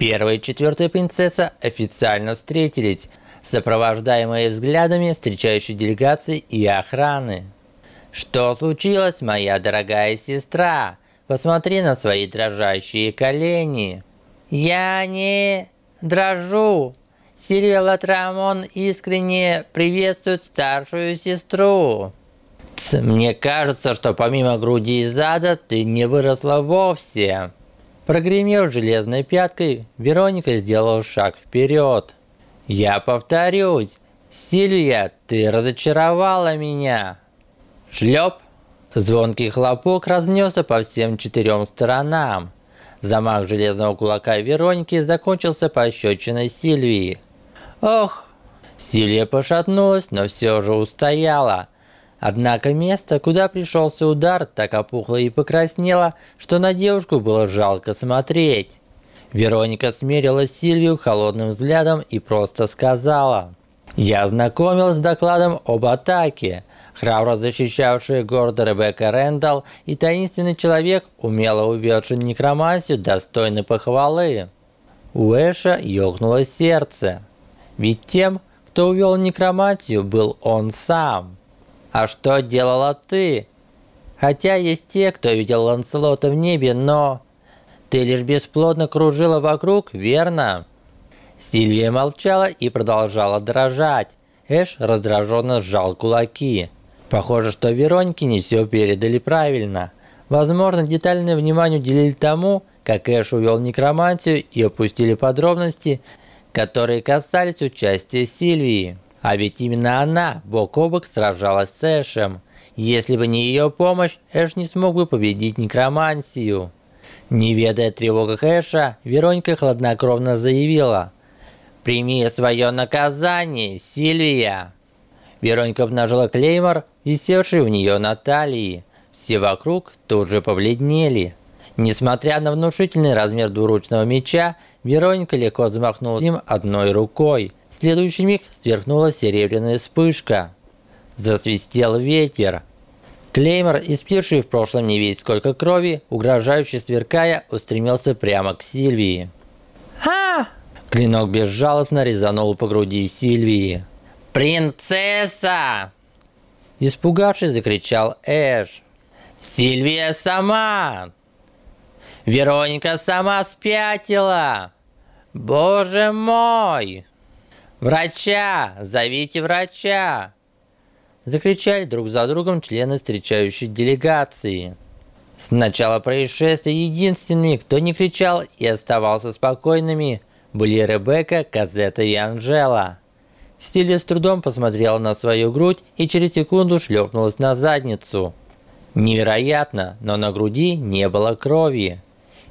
Первая и четвертая принцесса официально встретились, сопровождаемые взглядами встречающей делегации и охраны. «Что случилось, моя дорогая сестра? Посмотри на свои дрожащие колени!» «Я не дрожу!» Сильвия Латрамон искренне приветствует старшую сестру. Мне кажется, что помимо груди и зада ты не выросла вовсе. Прогремев железной пяткой, Вероника сделала шаг вперед. Я повторюсь, Сильвия, ты разочаровала меня. Шлеп! Звонкий хлопок разнесся по всем четырем сторонам. Замах железного кулака Вероники закончился пощечиной Сильвии. Ох! Силья пошатнулась, но все же устояла. Однако место, куда пришелся удар, так опухло и покраснело, что на девушку было жалко смотреть. Вероника смерила Сильвию холодным взглядом и просто сказала. «Я ознакомилась с докладом об атаке. Храбро защищавший город Ребекка Рэндалл и таинственный человек, умело уведший некромансию, достойны похвалы». У Эша ёкнуло сердце. Ведь тем, кто увел некроматию, был он сам. А что делала ты? Хотя есть те, кто видел Ланселота в небе, но... Ты лишь бесплодно кружила вокруг, верно? Сильвия молчала и продолжала дрожать. Эш раздраженно сжал кулаки. Похоже, что Веронике не все передали правильно. Возможно, детальное внимание уделили тому, как Эш увел некромантию и опустили подробности, которые касались участия Сильвии. А ведь именно она бок о бок сражалась с Эшем. Если бы не ее помощь, Эш не смог бы победить некромансию. Не ведая тревогах Эша, Вероника хладнокровно заявила «Прими свое наказание, Сильвия!» Вероника обнажила клеймор, висевший у нее на талии. Все вокруг тут же побледнели. Несмотря на внушительный размер двуручного меча, Вероника легко взмахнула им одной рукой. Следующий миг сверкнула серебряная вспышка. Засвистел ветер. Клеймор, испивший в прошлом не весь сколько крови, угрожающе сверкая, устремился прямо к Сильвии. «А!» Клинок безжалостно резанул по груди Сильвии. «Принцесса!» Испугавшись, закричал Эш. «Сильвия сама!» Вероника сама спятила! Боже мой! Врача! Зовите врача! Закричали друг за другом члены встречающей делегации. С начала происшествия единственными, кто не кричал и оставался спокойными, были Ребекка, Казета и Анжела. Стилия с трудом посмотрела на свою грудь и через секунду шлепнулась на задницу. Невероятно, но на груди не было крови.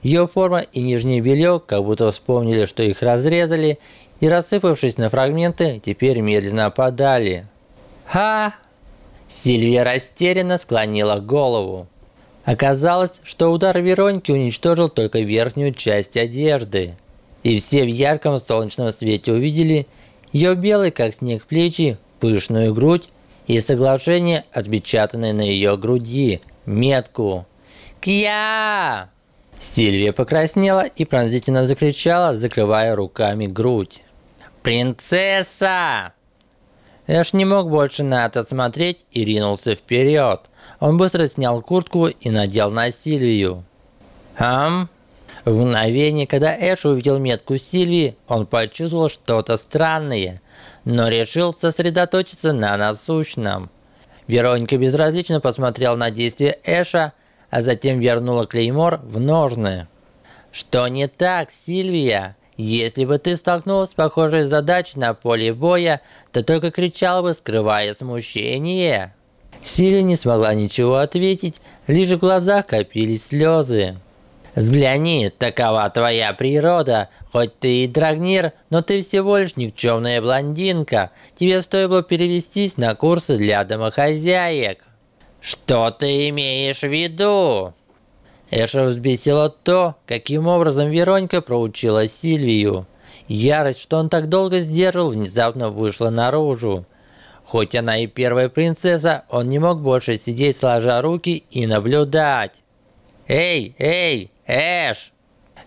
Ее форма и нижнее белье как будто вспомнили, что их разрезали, и рассыпавшись на фрагменты, теперь медленно опадали. «Ха!» Сильвия растерянно склонила голову. Оказалось, что удар Вероники уничтожил только верхнюю часть одежды. И все в ярком солнечном свете увидели ее белый как снег плечи, пышную грудь и соглашение, отпечатанное на ее груди, метку. «Кья!» Сильвия покраснела и пронзительно закричала, закрывая руками грудь. «Принцесса!» Эш не мог больше на это смотреть и ринулся вперед. Он быстро снял куртку и надел на Сильвию. «Ам?» В мгновение, когда Эш увидел метку Сильвии, он почувствовал что-то странное, но решил сосредоточиться на насущном. Вероника безразлично посмотрела на действия Эша, а затем вернула клеймор в ножны. «Что не так, Сильвия? Если бы ты столкнулась с похожей задачей на поле боя, то только кричала бы, скрывая смущение». Сильвия не смогла ничего ответить, лишь в глазах копились слезы. «Взгляни, такова твоя природа. Хоть ты и драгнир, но ты всего лишь никчемная блондинка. Тебе стоило перевестись на курсы для домохозяек». Что ты имеешь в виду? Эша взбесило то, каким образом Веронька проучила Сильвию. Ярость, что он так долго сдерживал, внезапно вышла наружу. Хоть она и первая принцесса, он не мог больше сидеть сложа руки и наблюдать. «Эй, эй, Эш!»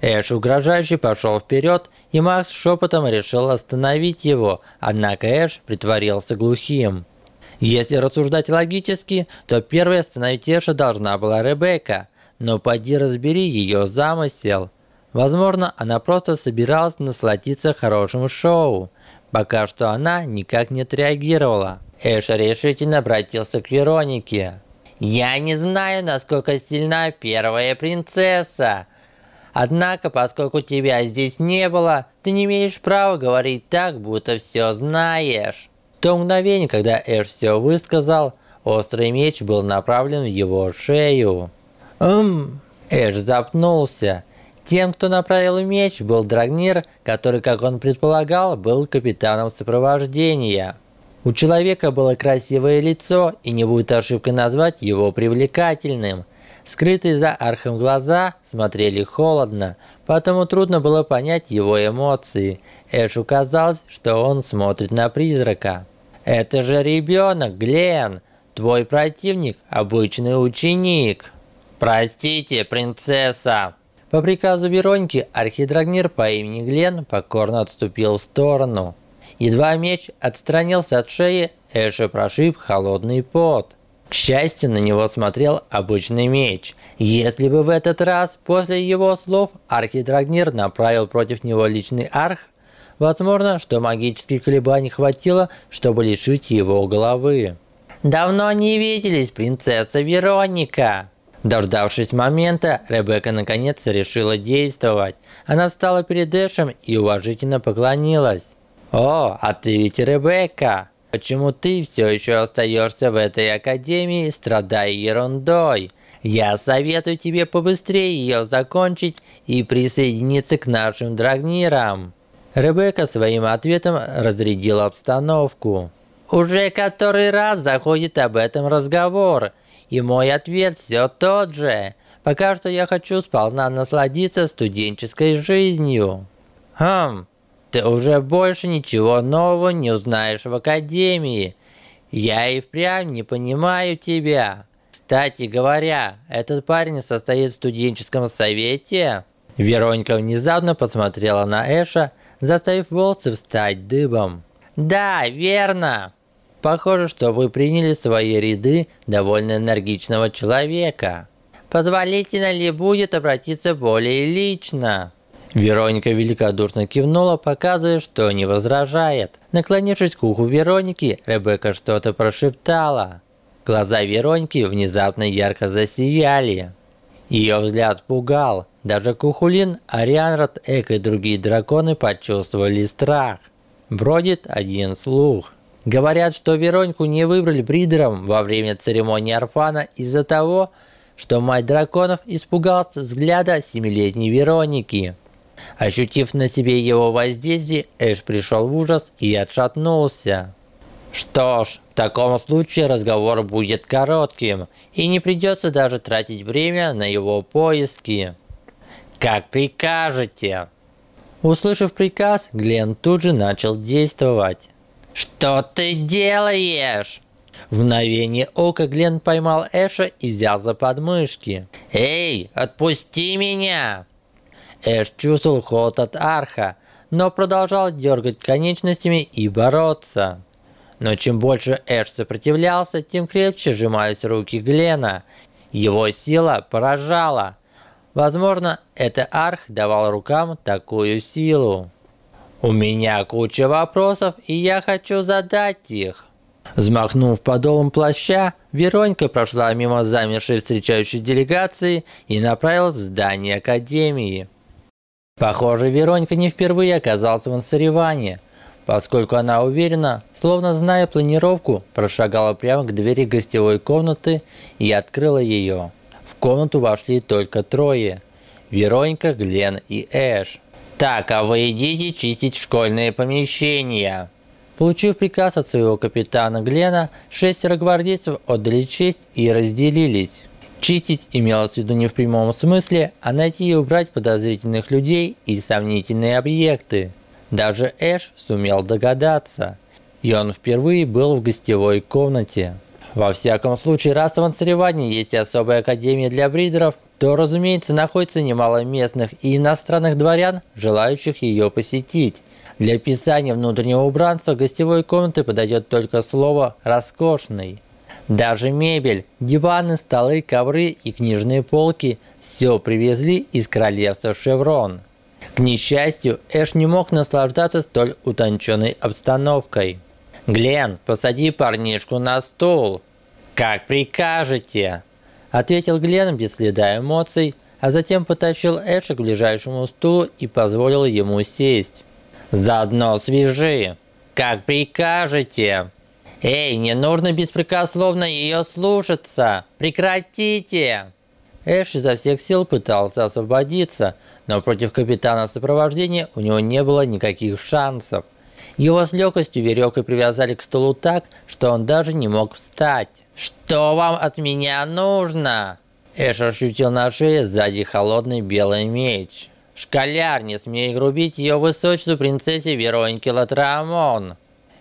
Эш угрожающе пошел вперед, и Макс шепотом решил остановить его, однако Эш притворился глухим. Если рассуждать логически, то первой остановить Эша должна была Ребекка, но поди разбери ее замысел. Возможно, она просто собиралась насладиться хорошим шоу. Пока что она никак не отреагировала. Эш решительно обратился к Веронике. «Я не знаю, насколько сильна первая принцесса. Однако, поскольку тебя здесь не было, ты не имеешь права говорить так, будто все знаешь». То мгновение, когда Эш все высказал, острый меч был направлен в его шею. «Эм...» Эш запнулся. Тем, кто направил меч, был Драгнир, который, как он предполагал, был капитаном сопровождения. У человека было красивое лицо, и не будет ошибкой назвать его привлекательным. Скрытые за архом глаза смотрели холодно, поэтому трудно было понять его эмоции. Эшу казалось, что он смотрит на призрака. «Это же ребенок, Глен! Твой противник – обычный ученик!» «Простите, принцесса!» По приказу Вероньки, архидрагнир по имени Глен покорно отступил в сторону. Едва меч отстранился от шеи, Эша прошиб холодный пот. К счастью, на него смотрел обычный меч. Если бы в этот раз, после его слов, Архидрагнир направил против него личный арх, возможно, что магических колебаний хватило, чтобы лишить его головы. «Давно не виделись, принцесса Вероника!» Дождавшись момента, Ребекка наконец решила действовать. Она встала перед Эшем и уважительно поклонилась. «О, а ты ведь Ребекка!» Почему ты все еще остаешься в этой академии, страдая ерундой? Я советую тебе побыстрее ее закончить и присоединиться к нашим драгнирам. Ребекка своим ответом разрядила обстановку. Уже который раз заходит об этом разговор, и мой ответ все тот же. Пока что я хочу сполна насладиться студенческой жизнью. Хм, ты уже больше ничего нового не узнаешь в Академии. Я и впрямь не понимаю тебя. Кстати говоря, этот парень состоит в студенческом совете?» Вероника внезапно посмотрела на Эша, заставив волосы встать дыбом. «Да, верно. Похоже, что вы приняли свои ряды довольно энергичного человека. Позволительно ли будет обратиться более лично?» Вероника великодушно кивнула, показывая, что не возражает. Наклонившись к уху Вероники, Ребекка что-то прошептала. Глаза Вероники внезапно ярко засияли. Ее взгляд пугал. Даже Кухулин, Арианрат, Эк и другие драконы почувствовали страх. Бродит один слух. Говорят, что Веронику не выбрали бридером во время церемонии Арфана из-за того, что мать драконов испугалась взгляда семилетней Вероники. Ощутив на себе его воздействие, Эш пришел в ужас и отшатнулся. Что ж, в таком случае разговор будет коротким, и не придется даже тратить время на его поиски. Как прикажете. Услышав приказ, Глен тут же начал действовать. Что ты делаешь? В мгновение ока Глен поймал Эша и взял за подмышки. «Эй, отпусти меня!» Эш чувствовал холод от арха, но продолжал дергать конечностями и бороться. Но чем больше Эш сопротивлялся, тем крепче сжимались руки Глена. Его сила поражала. Возможно, это арх давал рукам такую силу. У меня куча вопросов, и я хочу задать их. Взмахнув подолом плаща, Веронька прошла мимо замершей встречающей делегации и направилась в здание Академии. Похоже, Веронька не впервые оказалась в соревновании, поскольку она уверенно, словно зная планировку, прошагала прямо к двери гостевой комнаты и открыла ее. Комнату вошли только трое – Веронька, Глен и Эш. «Так, а вы идите чистить школьные помещения!» Получив приказ от своего капитана Глена, шестеро гвардейцев отдали честь и разделились. Чистить имелось в виду не в прямом смысле, а найти и убрать подозрительных людей и сомнительные объекты. Даже Эш сумел догадаться. И он впервые был в гостевой комнате. Во всяком случае, раз в Ансареване есть особая академия для бридеров, то, разумеется, находится немало местных и иностранных дворян, желающих ее посетить. Для описания внутреннего убранства гостевой комнаты подойдет только слово «роскошный». Даже мебель, диваны, столы, ковры и книжные полки – все привезли из королевства Шеврон. К несчастью, Эш не мог наслаждаться столь утонченной обстановкой. «Глен, посади парнишку на стул!» «Как прикажете!» Ответил Глен без следа эмоций, а затем потащил Эша к ближайшему стулу и позволил ему сесть. «Заодно свяжи!» «Как прикажете!» «Эй, не нужно беспрекословно ее слушаться! Прекратите!» Эш изо всех сил пытался освободиться, но против капитана сопровождения у него не было никаких шансов. Его с легкостью веревкой привязали к столу так, что он даже не мог встать. «Что вам от меня нужно?» Эш ощутил на шее сзади холодный белый меч. «Школяр, не смей грубить ее высочеству принцессе Веронике Латрамон!»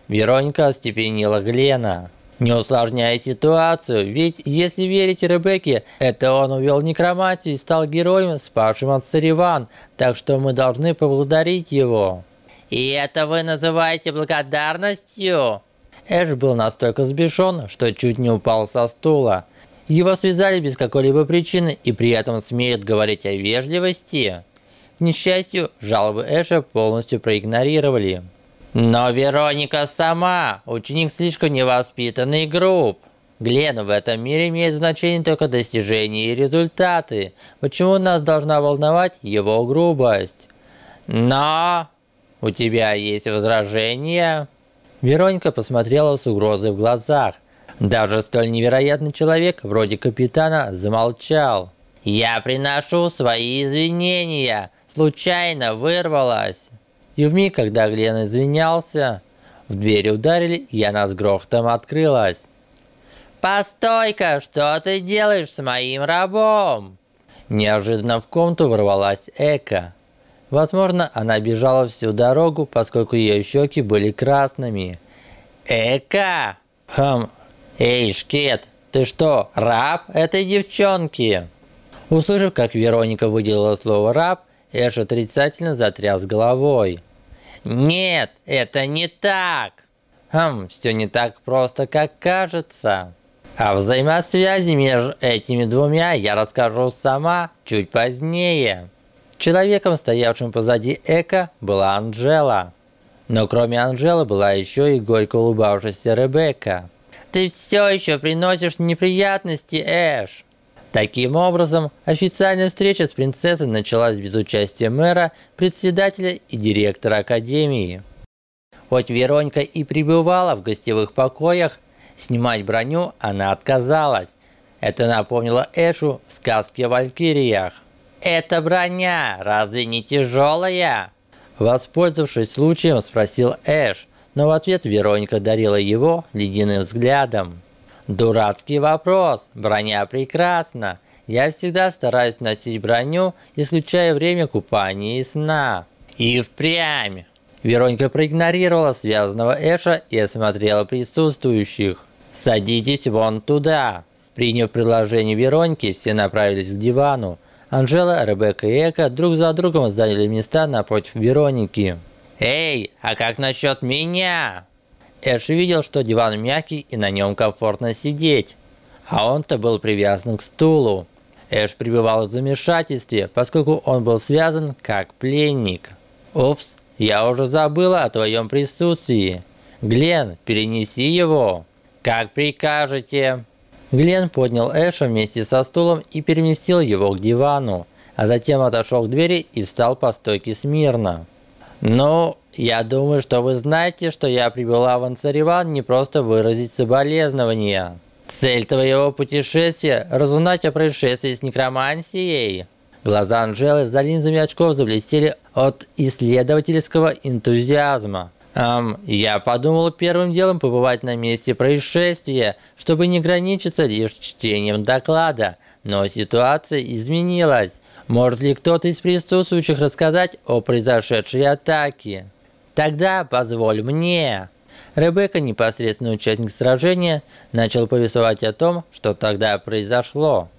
Вероника остепенила Глена. Не усложняя ситуацию, ведь если верить Ребекке, это он увел некроматию и стал героем, спасшим от Сариван, так что мы должны поблагодарить его. И это вы называете благодарностью? Эш был настолько сбешен, что чуть не упал со стула. Его связали без какой-либо причины и при этом смеют говорить о вежливости. К несчастью, жалобы Эша полностью проигнорировали. Но Вероника сама, ученик слишком невоспитанный груб. Глен, в этом мире имеет значение только достижения и результаты. Почему нас должна волновать его грубость? Но у тебя есть возражения? Вероника посмотрела с угрозой в глазах. Даже столь невероятный человек, вроде капитана, замолчал. «Я приношу свои извинения. Случайно вырвалась». И в миг, когда Глен извинялся, в дверь ударили, и она с грохотом открылась. «Постой-ка, что ты делаешь с моим рабом?» Неожиданно в комнату ворвалась Эка. Возможно, она бежала всю дорогу, поскольку ее щеки были красными. «Эка!» «Хм! Эй, Шкет, ты что, раб этой девчонки?» Услышав, как Вероника выделила слово «раб», Эш отрицательно затряс головой. «Нет, это не так!» «Хм, все не так просто, как кажется!» О взаимосвязи между этими двумя я расскажу сама чуть позднее. Человеком, стоявшим позади Эка, была Анжела. Но кроме Анжелы была еще и горько улыбавшаяся Ребекка. «Ты все еще приносишь неприятности, Эш!» Таким образом, официальная встреча с принцессой началась без участия мэра, председателя и директора академии. Хоть Веронька и пребывала в гостевых покоях, снимать броню она отказалась. Это напомнило Эшу сказки о валькириях. «Эта броня разве не тяжелая?» Воспользовавшись случаем, спросил Эш, но в ответ Вероника дарила его ледяным взглядом. Дурацкий вопрос. Броня прекрасна. Я всегда стараюсь носить броню, исключая время купания и сна. И впрямь. Веронька проигнорировала связанного Эша и осмотрела присутствующих. «Садитесь вон туда». Приняв предложение Вероньки, все направились к дивану. Анжела, Ребекка и Эка друг за другом заняли места напротив Вероники. «Эй, а как насчет меня?» Эш видел, что диван мягкий и на нем комфортно сидеть, а он-то был привязан к стулу. Эш пребывал в замешательстве, поскольку он был связан как пленник. «Упс, я уже забыла о твоем присутствии. Глен, перенеси его». «Как прикажете». Глен поднял Эша вместе со стулом и переместил его к дивану, а затем отошел к двери и встал по стойке смирно. «Ну, я думаю, что вы знаете, что я прибыла в Ансариван не просто выразить соболезнования. Цель твоего путешествия – разузнать о происшествии с некромансией». Глаза Анжелы за линзами очков заблестели от исследовательского энтузиазма. Эм, я подумал первым делом побывать на месте происшествия, чтобы не ограничиться лишь чтением доклада. Но ситуация изменилась. Может ли кто-то из присутствующих рассказать о произошедшей атаке? Тогда позволь мне. Ребекка, непосредственный участник сражения, начал повествовать о том, что тогда произошло.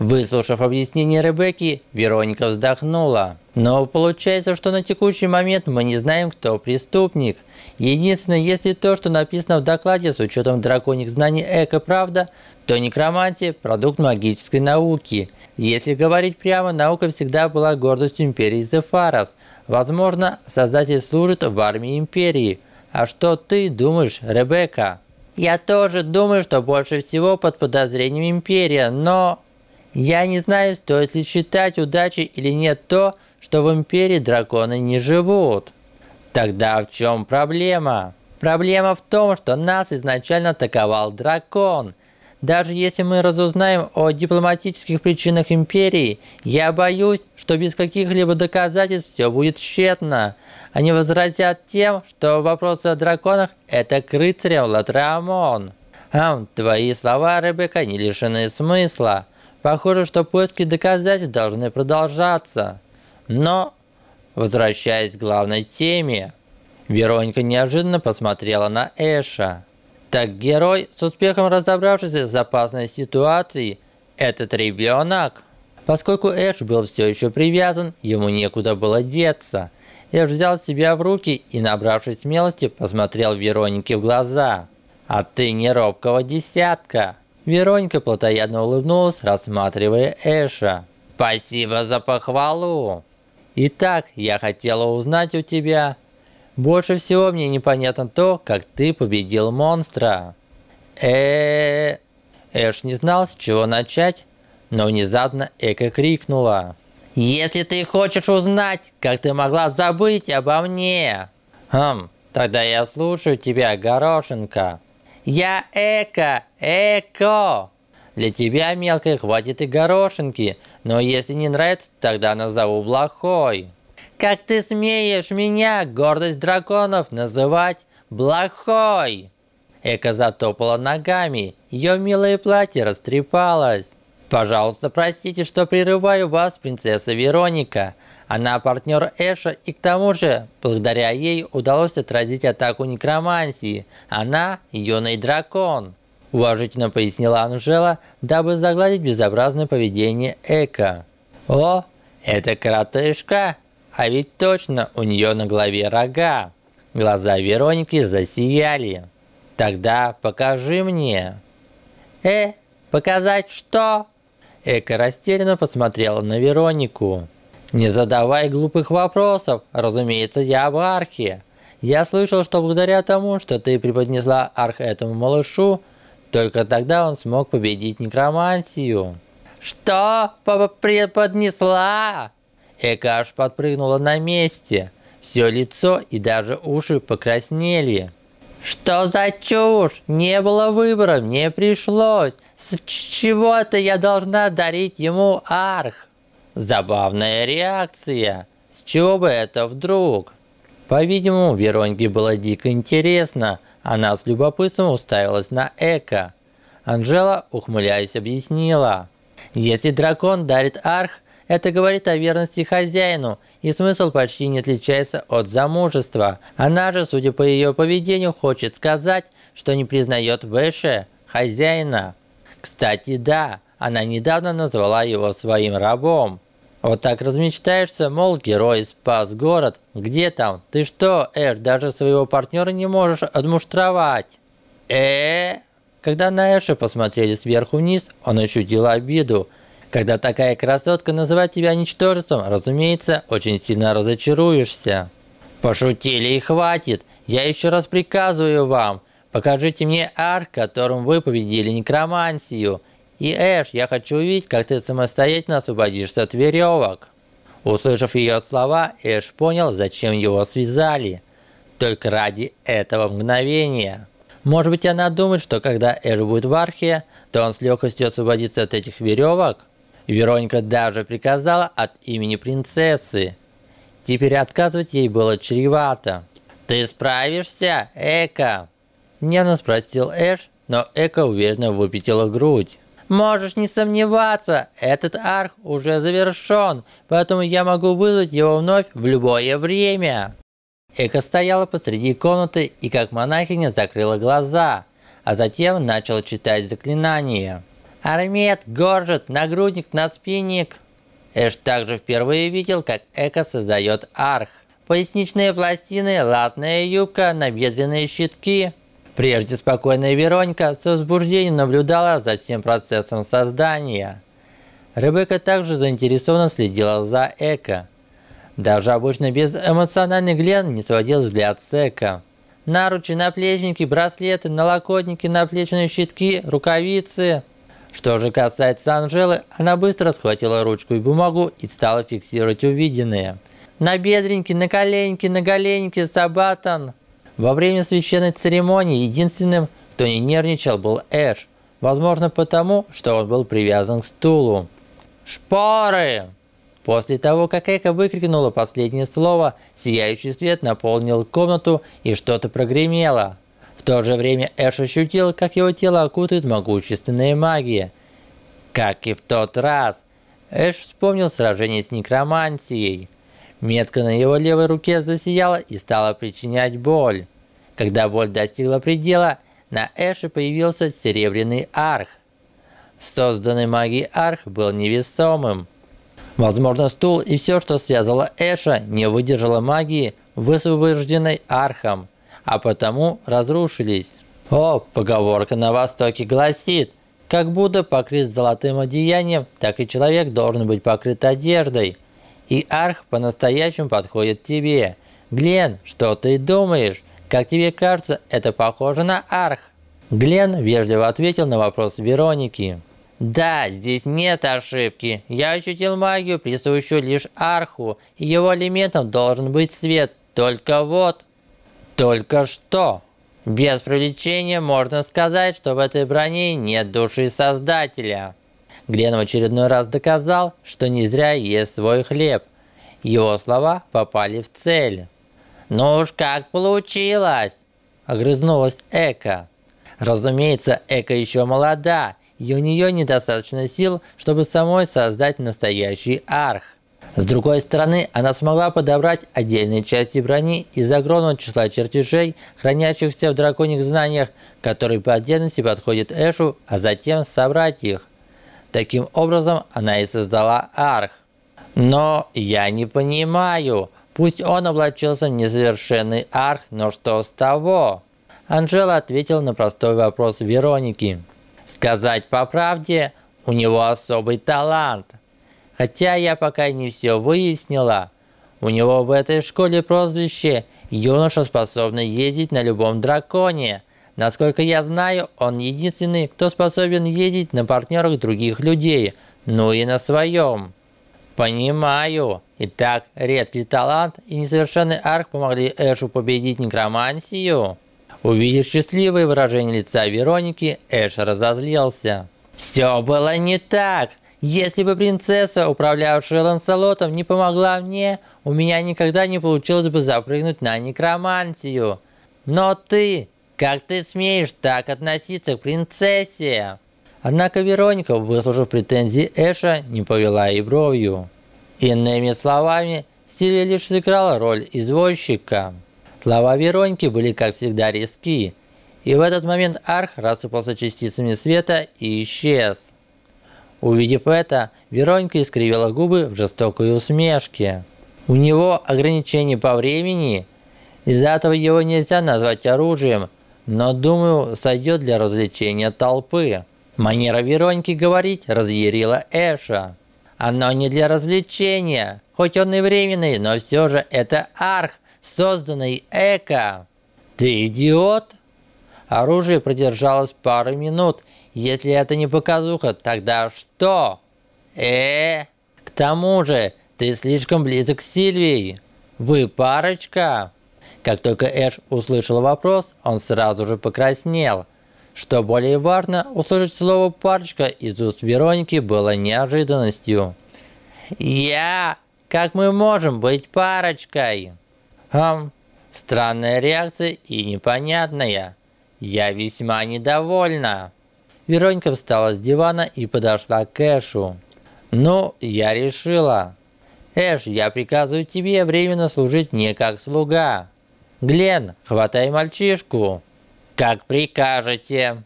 Выслушав объяснение Ребекки, Вероника вздохнула. Но получается, что на текущий момент мы не знаем, кто преступник. Единственное, если то, что написано в докладе с учетом драконьих знаний Эко правда, то некромантия – продукт магической науки. Если говорить прямо, наука всегда была гордостью Империи Зефарос. Возможно, создатель служит в армии Империи. А что ты думаешь, Ребекка? Я тоже думаю, что больше всего под подозрением Империя, но... Я не знаю, стоит ли считать удачей или нет то, что в Империи драконы не живут. Тогда в чем проблема? Проблема в том, что нас изначально атаковал дракон. Даже если мы разузнаем о дипломатических причинах Империи, я боюсь, что без каких-либо доказательств все будет тщетно. Они возразят тем, что вопросы о драконах – это к рыцарям Латрамон. Хм, твои слова, Ребекка, не лишены смысла. Похоже, что поиски доказательств должны продолжаться. Но, возвращаясь к главной теме, Вероника неожиданно посмотрела на Эша. Так герой, с успехом разобравшись с опасной ситуацией, этот ребенок. Поскольку Эш был все еще привязан, ему некуда было деться. Эш взял себя в руки и, набравшись смелости, посмотрел Веронике в глаза. «А ты не робкого десятка!» Вероника плотоядно улыбнулась, рассматривая Эша. «Спасибо за похвалу!» «Итак, я хотела узнать у тебя. Больше всего мне непонятно то, как ты победил монстра». э Эш не знал, с чего начать, но внезапно Эка крикнула. «Если ты хочешь узнать, как ты могла забыть обо мне!» «Хм, тогда я слушаю тебя, Горошенко!» Я Эко, Эко. Для тебя, мелкой, хватит и горошинки, но если не нравится, тогда назову плохой. Как ты смеешь меня, гордость драконов, называть плохой? Эка затопала ногами, ее милое платье растрепалось. Пожалуйста, простите, что прерываю вас, принцесса Вероника. Она партнер Эша, и к тому же, благодаря ей удалось отразить атаку некромансии. Она юный дракон. Уважительно пояснила Анжела, дабы загладить безобразное поведение Эка. О, это коротышка? А ведь точно у нее на голове рога. Глаза Вероники засияли. Тогда покажи мне. Э, показать что? Эка растерянно посмотрела на Веронику. Не задавай глупых вопросов, разумеется, я в архе. Я слышал, что благодаря тому, что ты преподнесла арх этому малышу, только тогда он смог победить некромансию. Что преподнесла? Эка аж подпрыгнула на месте. Все лицо и даже уши покраснели. Что за чушь? Не было выбора, мне пришлось. С чего-то я должна дарить ему арх. Забавная реакция. С чего бы это вдруг? По-видимому, Веронике было дико интересно. Она с любопытством уставилась на Эко. Анжела, ухмыляясь, объяснила. Если дракон дарит арх, это говорит о верности хозяину, и смысл почти не отличается от замужества. Она же, судя по ее поведению, хочет сказать, что не признает выше хозяина. Кстати, да, она недавно назвала его своим рабом. Вот так размечтаешься, мол, герой спас город. Где там? Ты что, Эш, даже своего партнера не можешь отмуштровать? э Когда на Эша посмотрели сверху вниз, он ощутил обиду. Когда такая красотка называет тебя ничтожеством, разумеется, очень сильно разочаруешься. Пошутили и хватит. Я еще раз приказываю вам. Покажите мне арк, которым вы победили некромансию. И Эш, я хочу увидеть, как ты самостоятельно освободишься от веревок. Услышав ее слова, Эш понял, зачем его связали. Только ради этого мгновения. Может быть, она думает, что когда Эш будет в архе, то он с легкостью освободится от этих веревок? Вероника даже приказала от имени принцессы. Теперь отказывать ей было чревато. «Ты справишься, Эка?» Нервно спросил Эш, но Эка уверенно выпятила грудь. Можешь не сомневаться, этот арх уже завершен, поэтому я могу вызвать его вновь в любое время. Эка стояла посреди комнаты и как монахиня закрыла глаза, а затем начала читать заклинание. «Армет, горжет, нагрудник, надспинник». Эш также впервые видел, как Эка создает арх. Поясничные пластины, латная юбка, набедренные щитки. Прежде спокойная Вероника с возбуждением наблюдала за всем процессом создания. Ребекка также заинтересованно следила за Эко. Даже обычно безэмоциональный Глен не сводил взгляд с Эко. Наручи, наплечники, браслеты, налокотники, наплечные щитки, рукавицы. Что же касается Анжелы, она быстро схватила ручку и бумагу и стала фиксировать увиденное. На бедреньки, на коленки, на голеньки, сабатан. Во время священной церемонии единственным, кто не нервничал, был Эш. Возможно потому, что он был привязан к стулу. «Шпоры!» После того, как Эка выкрикнула последнее слово, сияющий свет наполнил комнату и что-то прогремело. В то же время Эш ощутил, как его тело окутает могущественная магия. Как и в тот раз, Эш вспомнил сражение с некромантией. Метка на его левой руке засияла и стала причинять боль. Когда боль достигла предела, на Эше появился серебряный арх. Созданный магией арх был невесомым. Возможно, стул и все, что связывало Эша, не выдержало магии, высвобожденной архом, а потому разрушились. О, поговорка на Востоке гласит, как Будда покрыт золотым одеянием, так и человек должен быть покрыт одеждой. И арх по-настоящему подходит тебе. Глен, что ты думаешь? Как тебе кажется, это похоже на арх? Глен вежливо ответил на вопрос Вероники. Да, здесь нет ошибки. Я ощутил магию, присущую лишь арху, его элементом должен быть свет. Только вот... Только что? Без привлечения можно сказать, что в этой броне нет души Создателя. Глен в очередной раз доказал, что не зря ест свой хлеб. Его слова попали в цель. «Ну уж как получилось!» – огрызнулась Эка. Разумеется, Эка еще молода и у нее недостаточно сил, чтобы самой создать настоящий арх. С другой стороны, она смогла подобрать отдельные части брони из огромного числа чертежей, хранящихся в драконьих знаниях, которые по отдельности подходят Эшу, а затем собрать их. Таким образом, она и создала арх. Но я не понимаю, пусть он облачился в несовершенный арх, но что с того? Анжела ответила на простой вопрос Вероники. Сказать по правде, у него особый талант. Хотя я пока не все выяснила. У него в этой школе прозвище «Юноша, способный ездить на любом драконе». Насколько я знаю, он единственный, кто способен ездить на партнерах других людей, ну и на своем. Понимаю. Итак, редкий талант и несовершенный арх помогли Эшу победить некромансию. Увидев счастливое выражение лица Вероники, Эш разозлился. «Все было не так! Если бы принцесса, управлявшая Ланселотом, не помогла мне, у меня никогда не получилось бы запрыгнуть на некромантию. Но ты, как ты смеешь так относиться к принцессе?» Однако Вероника, выслушав претензии Эша, не повела и бровью. Иными словами, Сильвия лишь сыграла роль извозчика. Слова Вероньки были, как всегда, резки. И в этот момент Арх рассыпался частицами света и исчез. Увидев это, Веронька искривила губы в жестокой усмешке. У него ограничение по времени. Из-за этого его нельзя назвать оружием, но, думаю, сойдет для развлечения толпы. Манера Вероньки говорить разъярила Эша. Оно не для развлечения. Хоть он и временный, но все же это арх, созданный Эко. Ты идиот? Оружие продержалось пару минут. Если это не показуха, тогда что? Э, к тому же, ты слишком близок к Сильвии. Вы парочка? Как только Эш услышал вопрос, он сразу же покраснел. Что более важно, услышать слово «парочка» из уст Вероники было неожиданностью. «Я? Как мы можем быть парочкой?» Хм, странная реакция и непонятная. Я весьма недовольна. Веронька встала с дивана и подошла к Эшу. Ну, я решила. Эш, я приказываю тебе временно служить мне как слуга. Глен, хватай мальчишку. Как прикажете.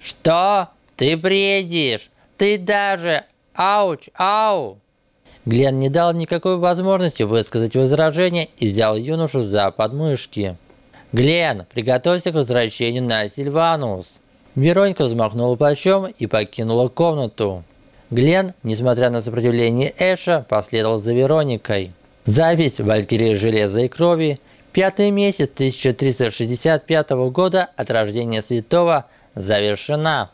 Что? Ты бредишь? Ты даже... Ауч, ау! Глен не дал никакой возможности высказать возражение и взял юношу за подмышки. «Глен, приготовься к возвращению на Сильванус!» Вероника взмахнула плащом и покинула комнату. Глен, несмотря на сопротивление Эша, последовал за Вероникой. Запись «Валькирии железа и крови» Пятый месяц 1365 года от рождения святого завершена.